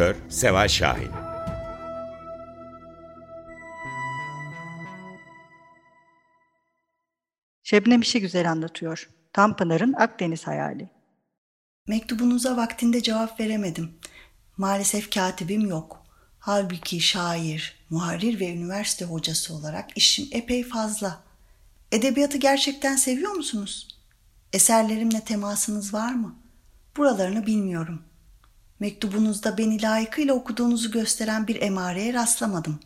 Editör Seval Şahin Şebnem işi güzel anlatıyor. Tanpınar'ın Akdeniz hayali. Mektubunuza vaktinde cevap veremedim. Maalesef katibim yok. Halbuki şair, muharrir ve üniversite hocası olarak işim epey fazla. Edebiyatı gerçekten seviyor musunuz? Eserlerimle temasınız var mı? Buralarını bilmiyorum. Mektubunuzda beni layıkıyla okuduğunuzu gösteren bir emareye rastlamadım.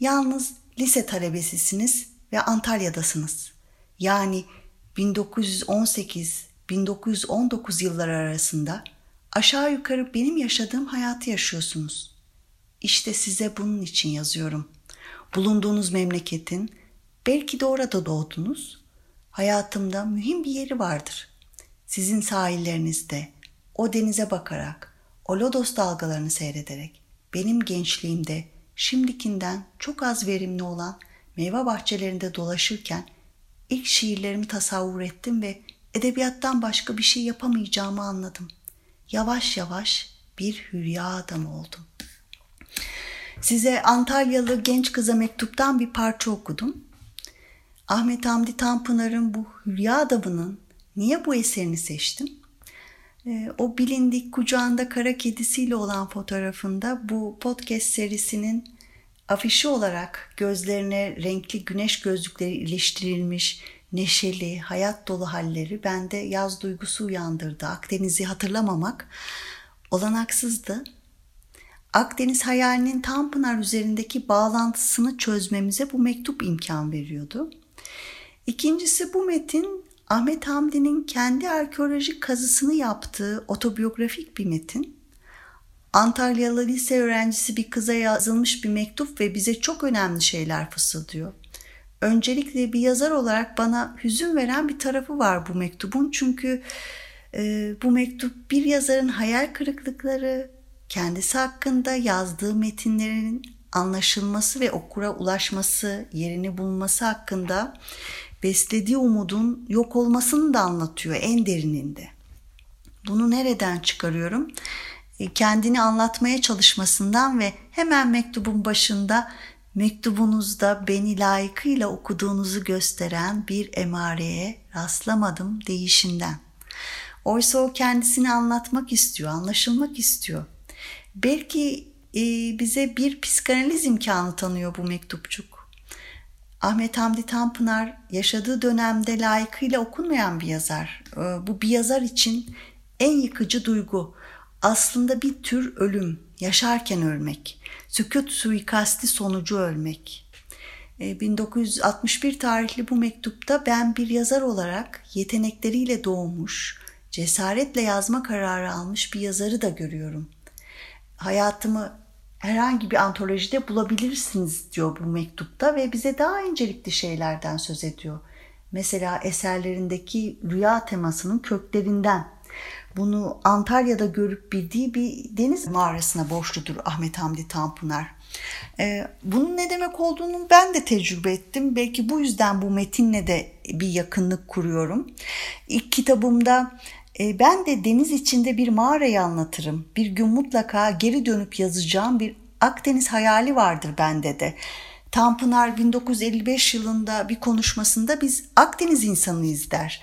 Yalnız lise talebesisiniz ve Antalya'dasınız. Yani 1918-1919 yılları arasında aşağı yukarı benim yaşadığım hayatı yaşıyorsunuz. İşte size bunun için yazıyorum. Bulunduğunuz memleketin, belki de orada doğdunuz, hayatımda mühim bir yeri vardır. Sizin sahillerinizde, o denize bakarak, o lodos dalgalarını seyrederek benim gençliğimde şimdikinden çok az verimli olan meyve bahçelerinde dolaşırken ilk şiirlerimi tasavvur ettim ve edebiyattan başka bir şey yapamayacağımı anladım. Yavaş yavaş bir hülya adamı oldum. Size Antalyalı genç kıza mektuptan bir parça okudum. Ahmet Hamdi Tanpınar'ın bu hülya adamının niye bu eserini seçtim? Ee, o bilindik kucağında kara kedisiyle olan fotoğrafında bu podcast serisinin afişi olarak gözlerine renkli güneş gözlükleri iliştirilmiş neşeli, hayat dolu halleri bende yaz duygusu uyandırdı. Akdeniz'i hatırlamamak olanaksızdı. Akdeniz hayalinin Tanpınar üzerindeki bağlantısını çözmemize bu mektup imkan veriyordu. İkincisi bu metin Ahmet Hamdi'nin kendi arkeolojik kazısını yaptığı otobiyografik bir metin. Antalyalı lise öğrencisi bir kıza yazılmış bir mektup ve bize çok önemli şeyler fısıldıyor. Öncelikle bir yazar olarak bana hüzün veren bir tarafı var bu mektubun. Çünkü e, bu mektup bir yazarın hayal kırıklıkları, kendisi hakkında yazdığı metinlerin anlaşılması ve okura ulaşması, yerini bulması hakkında beslediği umudun yok olmasını da anlatıyor en derininde. Bunu nereden çıkarıyorum? E, kendini anlatmaya çalışmasından ve hemen mektubun başında mektubunuzda beni layıkıyla okuduğunuzu gösteren bir emareye rastlamadım değişinden. Oysa o kendisini anlatmak istiyor, anlaşılmak istiyor. Belki e, bize bir psikanaliz imkanı tanıyor bu mektupçuk. Ahmet Hamdi Tanpınar yaşadığı dönemde layıkıyla okunmayan bir yazar. Ee, bu bir yazar için en yıkıcı duygu. Aslında bir tür ölüm, yaşarken ölmek, sükut suikasti sonucu ölmek. 1961 ee, tarihli bu mektupta ben bir yazar olarak yetenekleriyle doğmuş, cesaretle yazma kararı almış bir yazarı da görüyorum. Hayatımı herhangi bir antolojide bulabilirsiniz diyor bu mektupta ve bize daha incelikli şeylerden söz ediyor. Mesela eserlerindeki rüya temasının köklerinden. Bunu Antalya'da görüp bildiği bir deniz mağarasına borçludur Ahmet Hamdi Tanpınar. Ee, bunun ne demek olduğunu ben de tecrübe ettim. Belki bu yüzden bu metinle de bir yakınlık kuruyorum. İlk kitabımda E, ben de deniz içinde bir mağarayı anlatırım. Bir gün mutlaka geri dönüp yazacağım bir Akdeniz hayali vardır bende de. Tanpınar 1955 yılında bir konuşmasında biz Akdeniz insanıyız der.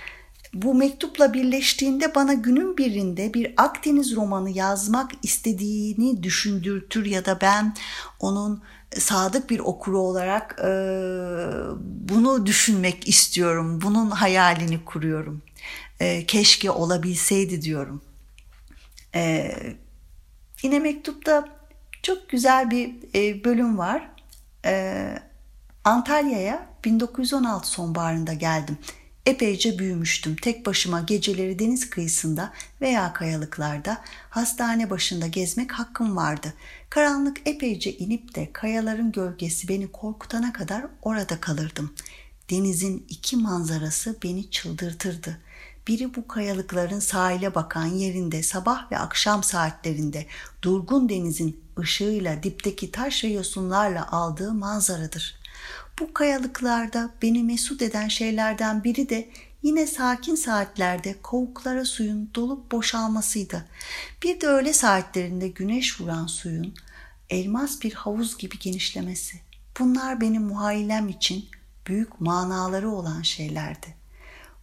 Bu mektupla birleştiğinde bana günün birinde bir Akdeniz romanı yazmak istediğini düşündürtür ya da ben onun sadık bir okuru olarak e, bunu düşünmek istiyorum. Bunun hayalini kuruyorum. E, keşke olabilseydi diyorum. E, yine mektupta çok güzel bir e, bölüm var. E, Antalya'ya 1916 sonbaharında geldim. Epeyce büyümüştüm. Tek başıma geceleri deniz kıyısında veya kayalıklarda hastane başında gezmek hakkım vardı. Karanlık epeyce inip de kayaların gölgesi beni korkutana kadar orada kalırdım. Denizin iki manzarası beni çıldırtırdı. Biri bu kayalıkların sahile bakan yerinde sabah ve akşam saatlerinde durgun denizin ışığıyla dipteki taş ve yosunlarla aldığı manzaradır. Bu kayalıklarda beni mesut eden şeylerden biri de yine sakin saatlerde kovuklara suyun dolup boşalmasıydı. Bir de öğle saatlerinde güneş vuran suyun elmas bir havuz gibi genişlemesi. Bunlar benim muhayyilem için büyük manaları olan şeylerdi.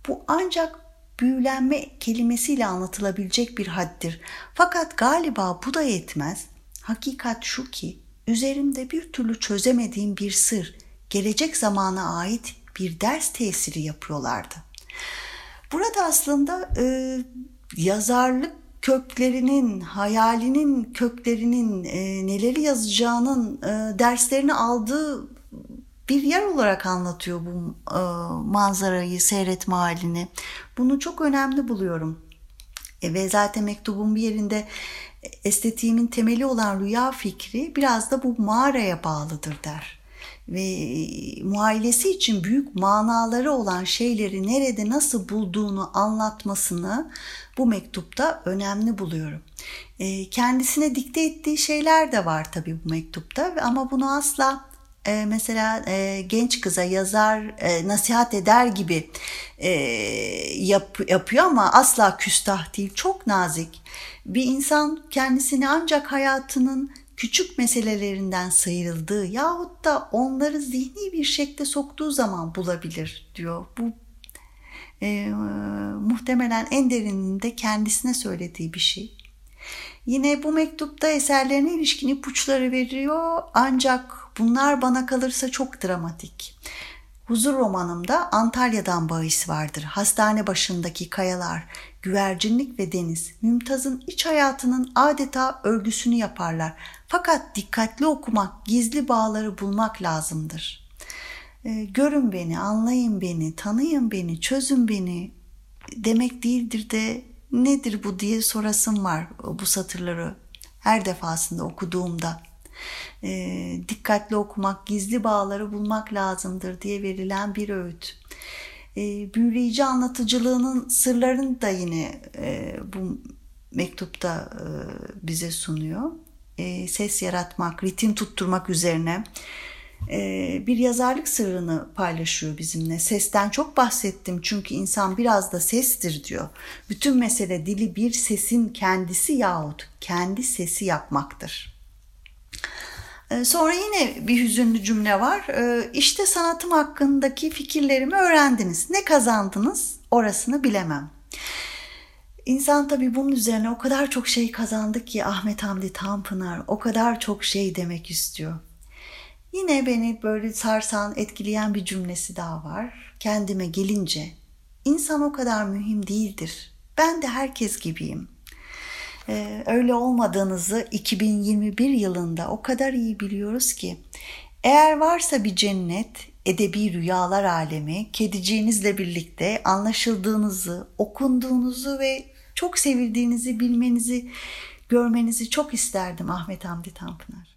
Bu ancak büyülenme kelimesiyle anlatılabilecek bir haddir. Fakat galiba bu da yetmez. Hakikat şu ki üzerimde bir türlü çözemediğim bir sır, gelecek zamana ait bir ders tesiri yapıyorlardı. Burada aslında e, yazarlık köklerinin, hayalinin köklerinin, e, neleri yazacağının e, derslerini aldığı bir yer olarak anlatıyor bu e, manzarayı, seyretme halini. Bunu çok önemli buluyorum. E, ve zaten mektubun bir yerinde estetiğimin temeli olan rüya fikri biraz da bu mağaraya bağlıdır der ve e, muailesi için büyük manaları olan şeyleri nerede nasıl bulduğunu anlatmasını bu mektupta önemli buluyorum. E, kendisine dikte ettiği şeyler de var tabii bu mektupta ama bunu asla e, mesela genç kıza yazar nasihat eder gibi yapıyor ama asla küstah değil çok nazik bir insan kendisini ancak hayatının küçük meselelerinden sıyrıldığı yahut da onları zihni bir şekilde soktuğu zaman bulabilir diyor. Bu e, muhtemelen en derininde kendisine söylediği bir şey. Yine bu mektupta eserlerine ilişkin ipuçları veriyor ancak bunlar bana kalırsa çok dramatik. Huzur romanımda Antalya'dan bahis vardır. Hastane başındaki kayalar, güvercinlik ve deniz, Mümtaz'ın iç hayatının adeta örgüsünü yaparlar. Fakat dikkatli okumak, gizli bağları bulmak lazımdır. E, görün beni, anlayın beni, tanıyın beni, çözün beni demek değildir de nedir bu diye sorasım var bu satırları her defasında okuduğumda. E, dikkatli okumak, gizli bağları bulmak lazımdır diye verilen bir öğüt. E, büyüleyici anlatıcılığının sırlarını da yine e, bu mektupta e, bize sunuyor e, ses yaratmak, ritim tutturmak üzerine e, bir yazarlık sırrını paylaşıyor bizimle. Sesten çok bahsettim çünkü insan biraz da sestir diyor. Bütün mesele dili bir sesin kendisi yahut kendi sesi yapmaktır. E, sonra yine bir hüzünlü cümle var. E, işte sanatım hakkındaki fikirlerimi öğrendiniz. Ne kazandınız orasını bilemem. İnsan tabii bunun üzerine o kadar çok şey kazandı ki Ahmet Hamdi Tanpınar o kadar çok şey demek istiyor. Yine beni böyle sarsan, etkileyen bir cümlesi daha var. Kendime gelince insan o kadar mühim değildir. Ben de herkes gibiyim. Ee, öyle olmadığınızı 2021 yılında o kadar iyi biliyoruz ki eğer varsa bir cennet, edebi rüyalar alemi, kediciğinizle birlikte anlaşıldığınızı, okunduğunuzu ve çok sevildiğinizi bilmenizi, görmenizi çok isterdim Ahmet Hamdi Tanpınar.